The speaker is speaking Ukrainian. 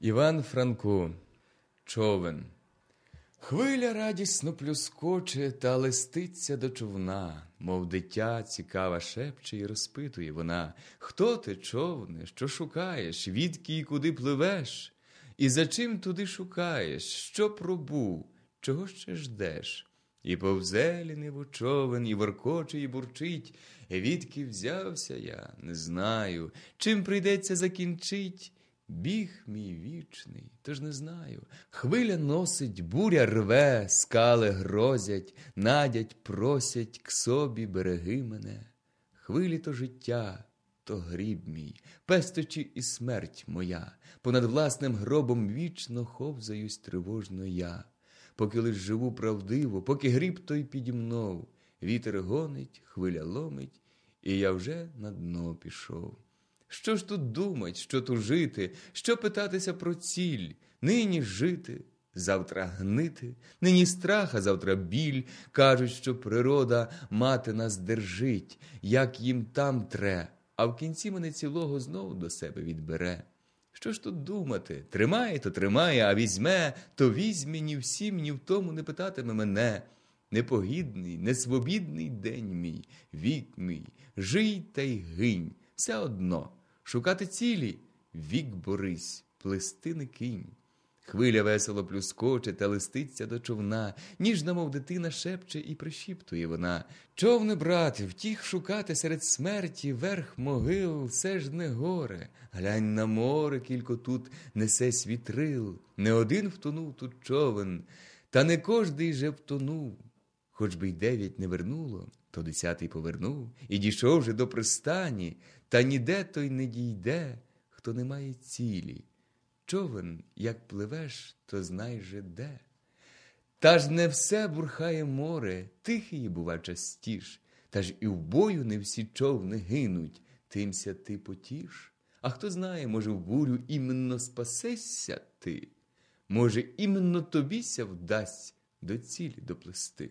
Іван Франко, човен. Хвиля радісно плюскоче та листиться до човна, мов дитя цікава шепче і розпитує вона Хто ти, човне, що шукаєш, відки і куди пливеш? І за чим туди шукаєш, що пробув, чого ще ждеш? І повзе ліниво човен, і воркоче, і бурчить. Відки взявся я, не знаю, чим прийдеться закінчить. Біг мій вічний, тож не знаю. Хвиля носить, буря рве, скали грозять, надять, просять к собі береги мене. Хвилі то життя, то гріб мій, песточі і смерть моя, понад власним гробом вічно ховзаюсь тривожно я. Поки лиш живу правдиво, поки гріб той підімнов, вітер гонить, хвиля ломить, і я вже на дно пішов. Що ж тут думать, що тут жити, що питатися про ціль, нині жити, завтра гнити, нині страх, а завтра біль. Кажуть, що природа мати нас держить, як їм там тре, а в кінці мене цілого знову до себе відбере. Що ж тут думати? Тримає, то тримає, а візьме, то візьме ні всім, ні в тому не питатиме мене. Непогідний, несвобідний день мій, вік мій, жий та й гинь, все одно. Шукати цілі вік борись, плести не кинь. Хвиля весело плюскоче та листиться до човна, ніжна, мов дитина, шепче і пришіптує вона. Човне, брате, втіх шукати серед смерті, верх могил, все ж не горе. Глянь на море, кілько тут несе світрил. Не один втонув тут човен, та не кожний же втонув. Хоч би й дев'ять не вернуло, то десятий повернув і дійшов же до пристані, та ніде той не дійде, хто не має цілі. Човен, як пливеш, то знай же де. Та ж не все бурхає море, тихий бува частіш, та ж і в бою не всі човни гинуть, тимся ти потіш. А хто знає, може, в бурю іменно спасешся ти, може, іменно тобіся вдасть до цілі доплести.